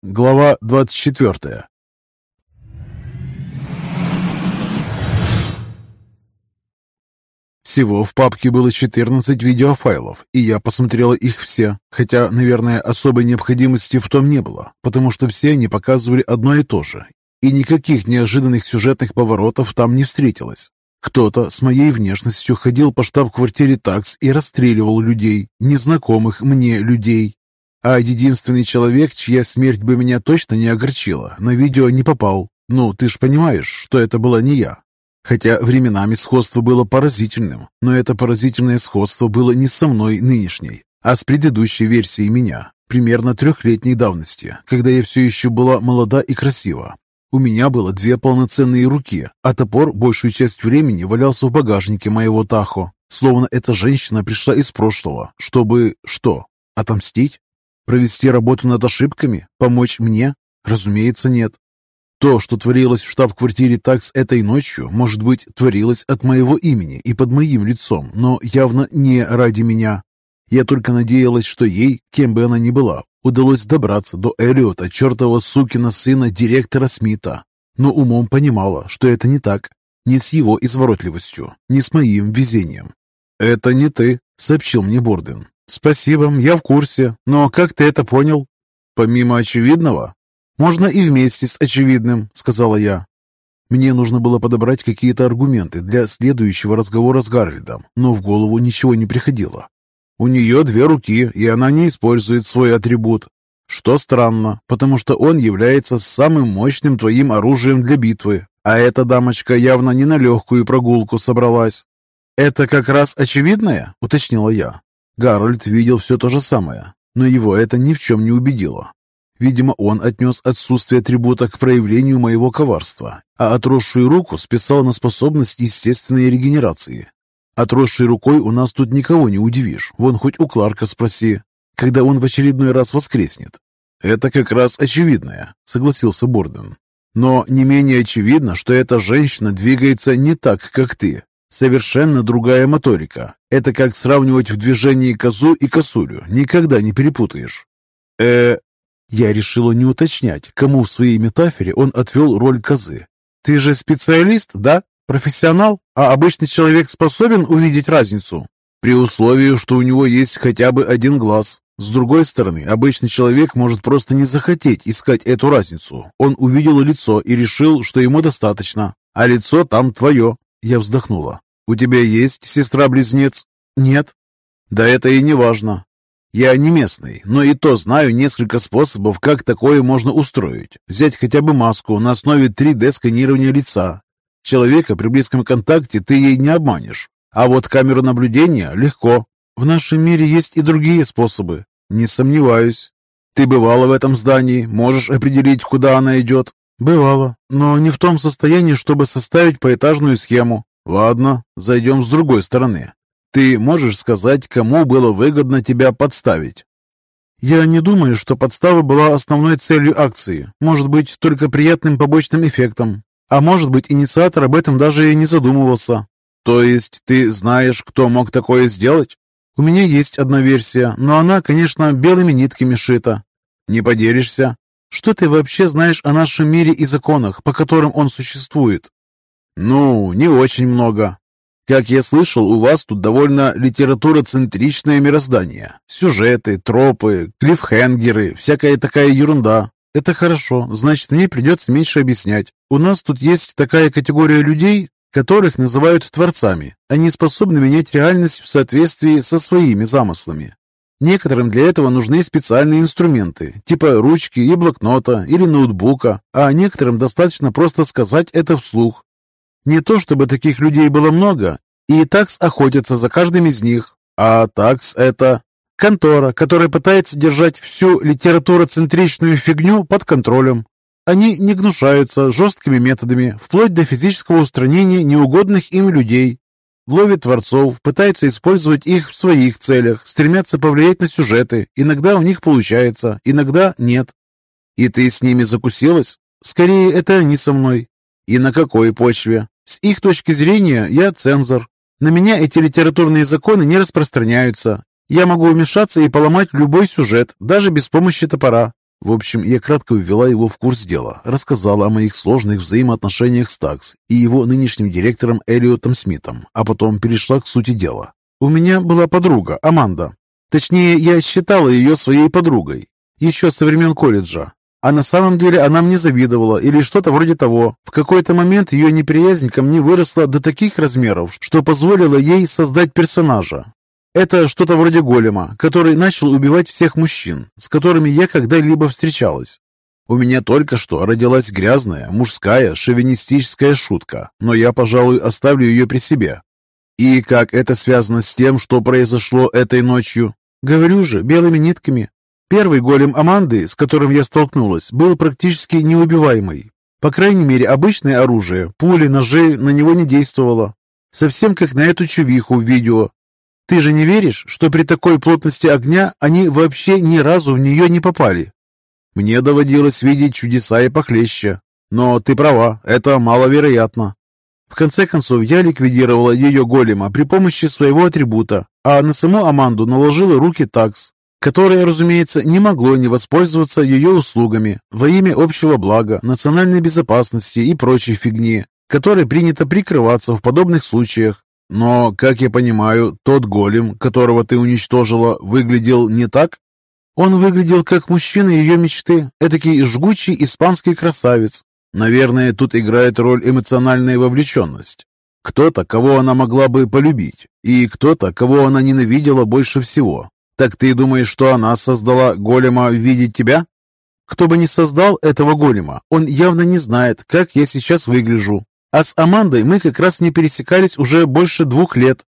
Глава 24 Всего в папке было 14 видеофайлов, и я посмотрела их все, хотя, наверное, особой необходимости в том не было, потому что все они показывали одно и то же, и никаких неожиданных сюжетных поворотов там не встретилось. Кто-то с моей внешностью ходил по штаб-квартире ТАКС и расстреливал людей, незнакомых мне людей. А единственный человек, чья смерть бы меня точно не огорчила, на видео не попал. Ну, ты ж понимаешь, что это была не я. Хотя временами сходство было поразительным, но это поразительное сходство было не со мной нынешней, а с предыдущей версией меня, примерно трехлетней давности, когда я все еще была молода и красива. У меня было две полноценные руки, а топор большую часть времени валялся в багажнике моего Тахо, словно эта женщина пришла из прошлого, чтобы... что? Отомстить? Провести работу над ошибками? Помочь мне? Разумеется, нет. То, что творилось в штаб-квартире ТАКС этой ночью, может быть, творилось от моего имени и под моим лицом, но явно не ради меня. Я только надеялась, что ей, кем бы она ни была, удалось добраться до Эллиота, чертова сукина сына директора Смита. Но умом понимала, что это не так. Не с его изворотливостью, не с моим везением. «Это не ты», — сообщил мне Борден. «Спасибо, я в курсе. Но как ты это понял?» «Помимо очевидного?» «Можно и вместе с очевидным», — сказала я. Мне нужно было подобрать какие-то аргументы для следующего разговора с Гарольдом, но в голову ничего не приходило. У нее две руки, и она не использует свой атрибут. Что странно, потому что он является самым мощным твоим оружием для битвы, а эта дамочка явно не на легкую прогулку собралась. «Это как раз очевидное?» — уточнила я. Гарольд видел все то же самое, но его это ни в чем не убедило. Видимо, он отнес отсутствие атрибута к проявлению моего коварства, а отросшую руку списал на способность естественной регенерации. Отросшей рукой у нас тут никого не удивишь. Вон хоть у Кларка спроси, когда он в очередной раз воскреснет. Это как раз очевидное, согласился Борден. Но не менее очевидно, что эта женщина двигается не так, как ты. Совершенно другая моторика. Это как сравнивать в движении козу и косулю. Никогда не перепутаешь. э Я решила не уточнять, кому в своей метафоре он отвел роль козы. «Ты же специалист, да?» Профессионал? А обычный человек способен увидеть разницу? При условии, что у него есть хотя бы один глаз. С другой стороны, обычный человек может просто не захотеть искать эту разницу. Он увидел лицо и решил, что ему достаточно. А лицо там твое. Я вздохнула. У тебя есть сестра-близнец? Нет. Да это и не важно. Я не местный, но и то знаю несколько способов, как такое можно устроить. Взять хотя бы маску на основе 3D-сканирования лица Человека при близком контакте ты ей не обманешь. А вот камеру наблюдения легко. В нашем мире есть и другие способы. Не сомневаюсь. Ты бывала в этом здании? Можешь определить, куда она идет? Бывало, но не в том состоянии, чтобы составить поэтажную схему. Ладно, зайдем с другой стороны. Ты можешь сказать, кому было выгодно тебя подставить? Я не думаю, что подстава была основной целью акции. Может быть, только приятным побочным эффектом. А может быть, инициатор об этом даже и не задумывался. То есть ты знаешь, кто мог такое сделать? У меня есть одна версия, но она, конечно, белыми нитками шита. Не поделишься? Что ты вообще знаешь о нашем мире и законах, по которым он существует? Ну, не очень много. Как я слышал, у вас тут довольно литературоцентричное мироздание. Сюжеты, тропы, клиффхенгеры, всякая такая ерунда. Это хорошо, значит, мне придется меньше объяснять. У нас тут есть такая категория людей, которых называют творцами. Они способны менять реальность в соответствии со своими замыслами. Некоторым для этого нужны специальные инструменты, типа ручки и блокнота или ноутбука, а некоторым достаточно просто сказать это вслух. Не то чтобы таких людей было много, и такс охотятся за каждым из них, а такс это Контора, которая пытается держать всю литературоцентричную фигню под контролем. Они не гнушаются жесткими методами, вплоть до физического устранения неугодных им людей. Ловят творцов, пытаются использовать их в своих целях, стремятся повлиять на сюжеты. Иногда у них получается, иногда нет. И ты с ними закусилась? Скорее, это они со мной. И на какой почве? С их точки зрения я цензор. На меня эти литературные законы не распространяются, я могу вмешаться и поломать любой сюжет, даже без помощи топора. В общем, я кратко ввела его в курс дела, рассказала о моих сложных взаимоотношениях с Такс и его нынешним директором Элиотом Смитом, а потом перешла к сути дела. У меня была подруга, Аманда. Точнее, я считала ее своей подругой, еще со времен колледжа. А на самом деле она мне завидовала или что-то вроде того. В какой-то момент ее неприязнь ко мне выросла до таких размеров, что позволило ей создать персонажа. Это что-то вроде голема, который начал убивать всех мужчин, с которыми я когда-либо встречалась. У меня только что родилась грязная, мужская, шовинистическая шутка, но я, пожалуй, оставлю ее при себе. И как это связано с тем, что произошло этой ночью? Говорю же, белыми нитками. Первый голем Аманды, с которым я столкнулась, был практически неубиваемый. По крайней мере, обычное оружие, пули, ножи на него не действовало. Совсем как на эту чувиху в видео. Ты же не веришь, что при такой плотности огня они вообще ни разу в нее не попали? Мне доводилось видеть чудеса и похлеще. Но ты права, это маловероятно. В конце концов, я ликвидировала ее голема при помощи своего атрибута, а на саму Аманду наложила руки такс, которое, разумеется, не могло не воспользоваться ее услугами во имя общего блага, национальной безопасности и прочей фигни, которой принято прикрываться в подобных случаях. Но, как я понимаю, тот голем, которого ты уничтожила, выглядел не так? Он выглядел как мужчина ее мечты, этакий жгучий испанский красавец. Наверное, тут играет роль эмоциональная вовлеченность. Кто-то, кого она могла бы полюбить, и кто-то, кого она ненавидела больше всего. «Так ты думаешь, что она создала голема в виде тебя?» «Кто бы ни создал этого голема, он явно не знает, как я сейчас выгляжу. А с Амандой мы как раз не пересекались уже больше двух лет.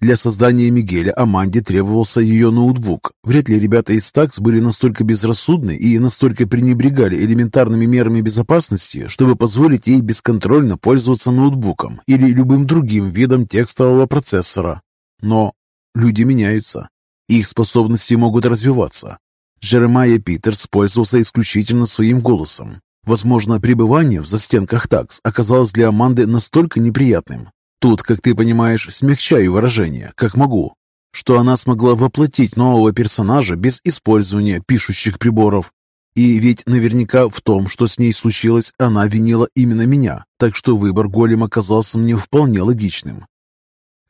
Для создания Мигеля Аманде требовался ее ноутбук. Вряд ли ребята из ТАКС были настолько безрассудны и настолько пренебрегали элементарными мерами безопасности, чтобы позволить ей бесконтрольно пользоваться ноутбуком или любым другим видом текстового процессора. Но люди меняются. Их способности могут развиваться. Джеремайя Питерс пользовался исключительно своим голосом. Возможно, пребывание в застенках такс оказалось для Аманды настолько неприятным. Тут, как ты понимаешь, смягчаю выражение, как могу, что она смогла воплотить нового персонажа без использования пишущих приборов. И ведь наверняка в том, что с ней случилось, она винила именно меня, так что выбор голем оказался мне вполне логичным.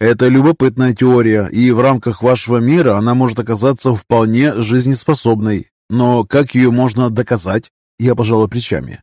Это любопытная теория, и в рамках вашего мира она может оказаться вполне жизнеспособной. Но как ее можно доказать? Я пожала плечами.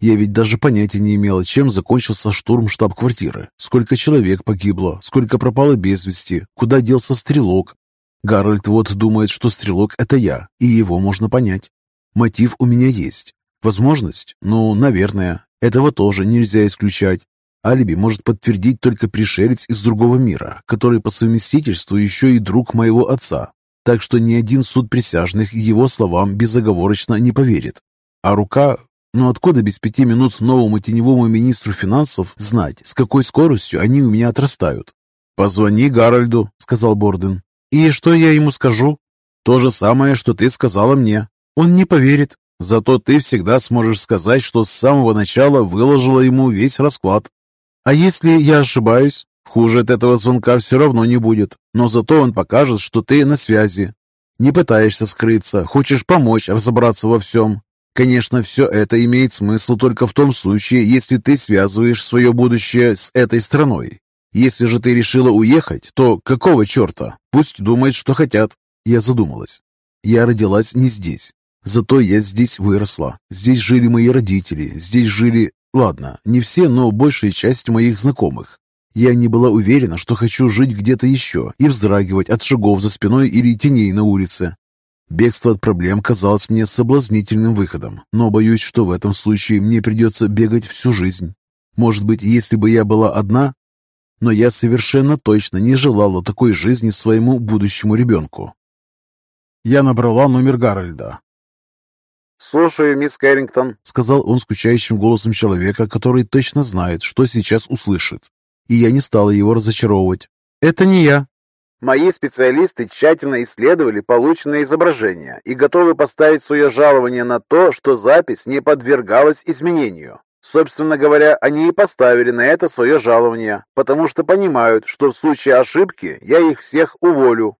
Я ведь даже понятия не имела, чем закончился штурм штаб-квартиры. Сколько человек погибло, сколько пропало без вести, куда делся стрелок. Гарольд вот думает, что стрелок — это я, и его можно понять. Мотив у меня есть. Возможность? Ну, наверное. Этого тоже нельзя исключать. Алиби может подтвердить только пришелец из другого мира, который по совместительству еще и друг моего отца. Так что ни один суд присяжных его словам безоговорочно не поверит. А рука... Ну откуда без пяти минут новому теневому министру финансов знать, с какой скоростью они у меня отрастают? «Позвони Гарольду», — сказал Борден. «И что я ему скажу?» «То же самое, что ты сказала мне. Он не поверит. Зато ты всегда сможешь сказать, что с самого начала выложила ему весь расклад. А если я ошибаюсь? Хуже от этого звонка все равно не будет, но зато он покажет, что ты на связи. Не пытаешься скрыться, хочешь помочь разобраться во всем. Конечно, все это имеет смысл только в том случае, если ты связываешь свое будущее с этой страной. Если же ты решила уехать, то какого черта? Пусть думают, что хотят. Я задумалась. Я родилась не здесь. Зато я здесь выросла. Здесь жили мои родители, здесь жили Ладно, не все, но большая часть моих знакомых. Я не была уверена, что хочу жить где-то еще и вздрагивать от шагов за спиной или теней на улице. Бегство от проблем казалось мне соблазнительным выходом, но боюсь, что в этом случае мне придется бегать всю жизнь. Может быть, если бы я была одна? Но я совершенно точно не желала такой жизни своему будущему ребенку. Я набрала номер Гарольда. «Слушаю, мисс Кэррингтон», — сказал он скучающим голосом человека, который точно знает, что сейчас услышит. И я не стала его разочаровывать. «Это не я». «Мои специалисты тщательно исследовали полученное изображение и готовы поставить свое жалование на то, что запись не подвергалась изменению. Собственно говоря, они и поставили на это свое жалование, потому что понимают, что в случае ошибки я их всех уволю.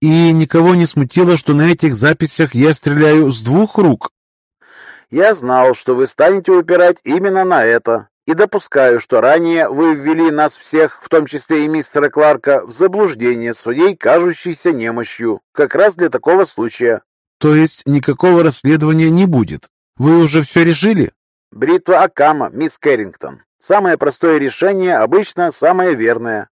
И никого не смутило, что на этих записях я стреляю с двух рук? Я знал, что вы станете упирать именно на это. И допускаю, что ранее вы ввели нас всех, в том числе и мистера Кларка, в заблуждение своей кажущейся немощью, как раз для такого случая. То есть никакого расследования не будет? Вы уже все решили? Бритва Акама, мисс Кэррингтон. Самое простое решение обычно самое верное.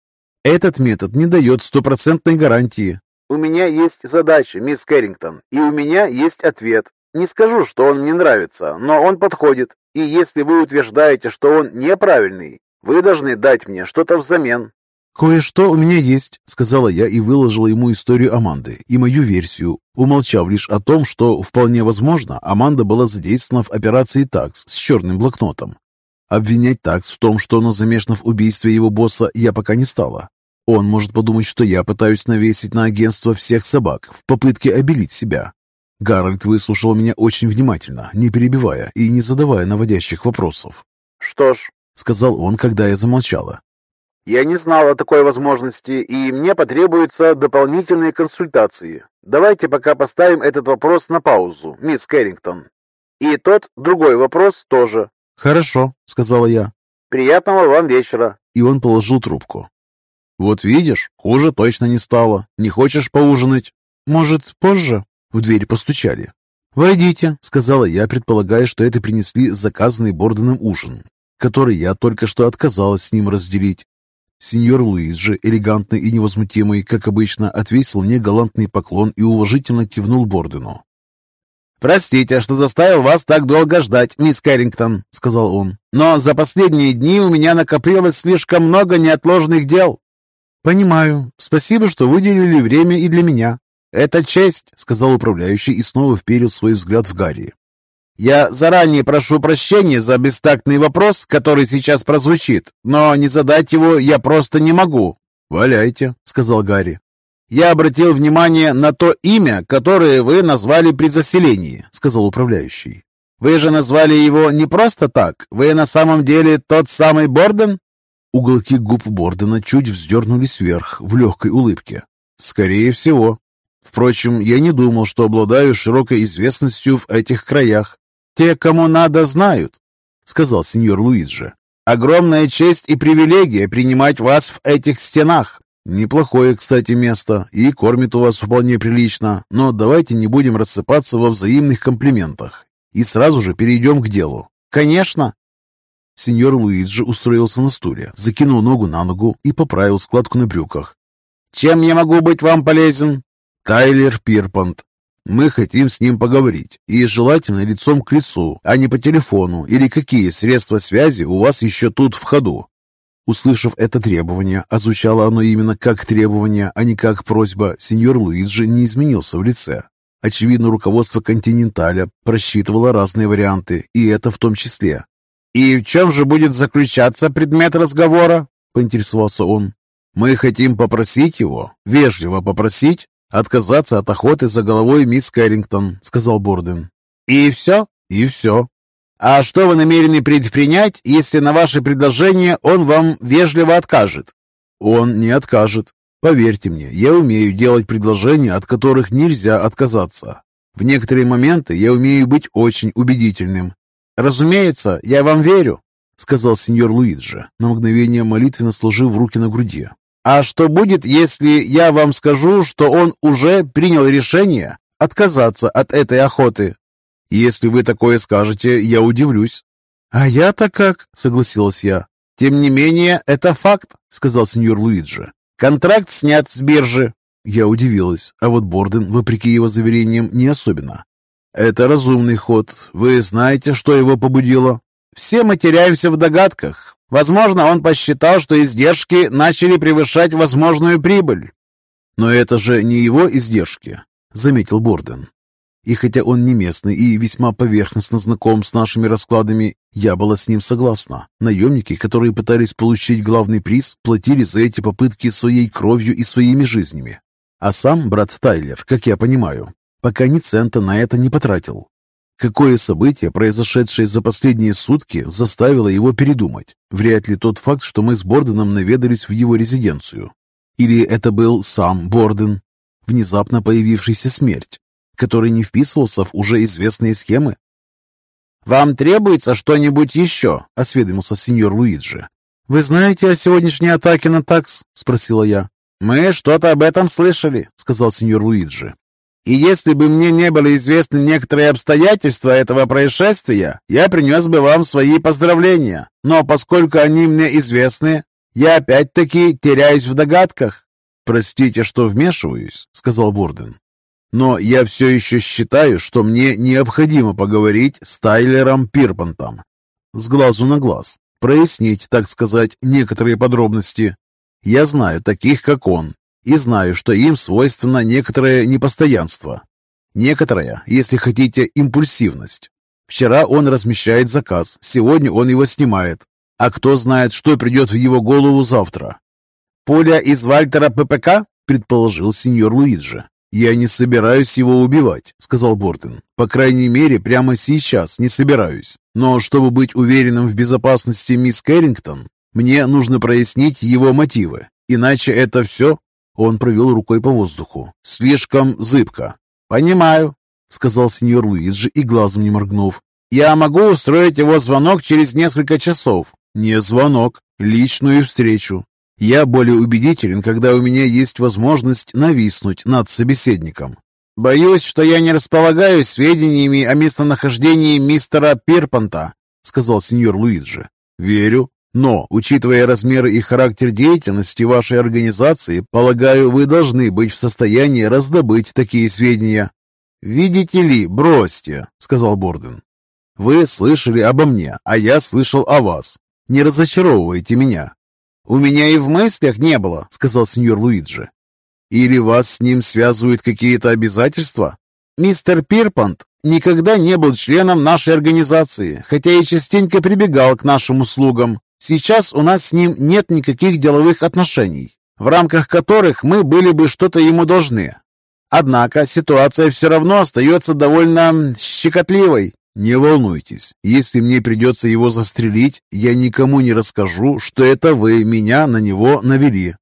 Этот метод не дает стопроцентной гарантии. У меня есть задача, мисс Кэррингтон, и у меня есть ответ. Не скажу, что он мне нравится, но он подходит. И если вы утверждаете, что он неправильный, вы должны дать мне что-то взамен. «Кое-что у меня есть», — сказала я и выложила ему историю Аманды и мою версию, умолчав лишь о том, что, вполне возможно, Аманда была задействована в операции ТАКС с черным блокнотом. Обвинять ТАКС в том, что он замешан в убийстве его босса, я пока не стала. Он может подумать, что я пытаюсь навесить на агентство всех собак в попытке обелить себя. Гарольд выслушал меня очень внимательно, не перебивая и не задавая наводящих вопросов. «Что ж», — сказал он, когда я замолчала, — «я не знал о такой возможности, и мне потребуются дополнительные консультации. Давайте пока поставим этот вопрос на паузу, мисс Кэррингтон. И тот другой вопрос тоже». «Хорошо», — сказала я. «Приятного вам вечера». И он положил трубку. «Вот видишь, хуже точно не стало. Не хочешь поужинать?» «Может, позже?» В дверь постучали. «Войдите», — сказала я, предполагая, что это принесли заказанный Борденом ужин, который я только что отказалась с ним разделить. Сеньор Луиджи, элегантный и невозмутимый, как обычно, отвесил мне галантный поклон и уважительно кивнул Бордену. «Простите, что заставил вас так долго ждать, мисс Кэррингтон», — сказал он. «Но за последние дни у меня накопилось слишком много неотложных дел». «Понимаю. Спасибо, что выделили время и для меня. «Это честь», — сказал управляющий и снова вперил свой взгляд в Гарри. «Я заранее прошу прощения за бестактный вопрос, который сейчас прозвучит, но не задать его я просто не могу». «Валяйте», — сказал Гарри. «Я обратил внимание на то имя, которое вы назвали при заселении», — сказал управляющий. «Вы же назвали его не просто так. Вы на самом деле тот самый Борден?» Уголки губ Бордена чуть вздернулись вверх в легкой улыбке. «Скорее всего», Впрочем, я не думал, что обладаю широкой известностью в этих краях. Те, кому надо, знают, — сказал сеньор Луиджи. Огромная честь и привилегия принимать вас в этих стенах. Неплохое, кстати, место, и кормит у вас вполне прилично, но давайте не будем рассыпаться во взаимных комплиментах и сразу же перейдем к делу. Конечно. Сеньор Луиджи устроился на стуле, закинул ногу на ногу и поправил складку на брюках. «Чем я могу быть вам полезен?» Тайлер Пирпант. Мы хотим с ним поговорить, и желательно лицом к лицу, а не по телефону, или какие средства связи у вас еще тут в ходу. Услышав это требование, а звучало оно именно как требование, а не как просьба, сеньор Луиджи не изменился в лице. Очевидно, руководство «Континенталя» просчитывало разные варианты, и это в том числе. «И в чем же будет заключаться предмет разговора?» – поинтересовался он. «Мы хотим попросить его, вежливо попросить, «Отказаться от охоты за головой мисс Кэррингтон», — сказал Борден. «И все?» «И все». «А что вы намерены предпринять, если на ваше предложение он вам вежливо откажет?» «Он не откажет. Поверьте мне, я умею делать предложения, от которых нельзя отказаться. В некоторые моменты я умею быть очень убедительным». «Разумеется, я вам верю», — сказал сеньор Луиджи, на мгновение молитвенно сложив руки на груди. А что будет, если я вам скажу, что он уже принял решение отказаться от этой охоты? Если вы такое скажете, я удивлюсь. А я-то как? Согласилась я. Тем не менее, это факт, сказал сеньор Луиджи. Контракт снят с биржи. Я удивилась, а вот Борден, вопреки его заверениям, не особенно. «Это разумный ход. Вы знаете, что его побудило?» «Все мы теряемся в догадках. Возможно, он посчитал, что издержки начали превышать возможную прибыль. «Но это же не его издержки», — заметил Борден. И хотя он не местный и весьма поверхностно знаком с нашими раскладами, я была с ним согласна. Наемники, которые пытались получить главный приз, платили за эти попытки своей кровью и своими жизнями. А сам брат Тайлер, как я понимаю, пока ни цента на это не потратил. Какое событие, произошедшее за последние сутки, заставило его передумать? Вряд ли тот факт, что мы с Борденом наведались в его резиденцию. Или это был сам Борден? внезапно появившейся смерть, который не вписывался в уже известные схемы? «Вам требуется что-нибудь еще?» — осведомился сеньор Луиджи. «Вы знаете о сегодняшней атаке на такс?» — спросила я. «Мы что-то об этом слышали», — сказал сеньор Луиджи. «И если бы мне не были известны некоторые обстоятельства этого происшествия, я принес бы вам свои поздравления. Но поскольку они мне известны, я опять-таки теряюсь в догадках». «Простите, что вмешиваюсь», — сказал Борден. «Но я все еще считаю, что мне необходимо поговорить с Тайлером Пирпантом. С глазу на глаз. Прояснить, так сказать, некоторые подробности. Я знаю таких, как он, и знаю, что им свойственно некоторое непостоянство. Некоторая, если хотите, импульсивность. Вчера он размещает заказ, сегодня он его снимает. А кто знает, что придет в его голову завтра? «Пуля из Вальтера ППК?» – предположил сеньор Луиджи. «Я не собираюсь его убивать», — сказал Бортон. «По крайней мере, прямо сейчас не собираюсь. Но чтобы быть уверенным в безопасности мисс Кэррингтон, мне нужно прояснить его мотивы. Иначе это все...» Он провел рукой по воздуху. «Слишком зыбко». «Понимаю», — сказал сеньор Луиджи и глазом не моргнув. «Я могу устроить его звонок через несколько часов». «Не звонок, личную встречу. Я более убедителен, когда у меня есть возможность нависнуть над собеседником. «Боюсь, что я не располагаю сведениями о местонахождении мистера Пирпанта», сказал сеньор Луиджи. «Верю. Но, учитывая размеры и характер деятельности вашей организации, полагаю, вы должны быть в состоянии раздобыть такие сведения». «Видите ли, бросьте», — сказал Борден. «Вы слышали обо мне, а я слышал о вас. Не разочаровывайте меня». «У меня и в мыслях не было», — сказал сеньор Луиджи. «Или вас с ним связывают какие-то обязательства?» «Мистер Пирпант никогда не был членом нашей организации, хотя и частенько прибегал к нашим услугам. Сейчас у нас с ним нет никаких деловых отношений, в рамках которых мы были бы что-то ему должны. Однако ситуация все равно остается довольно щекотливой. «Не волнуйтесь, если мне придется его застрелить, я никому не расскажу, что это вы меня на него навели.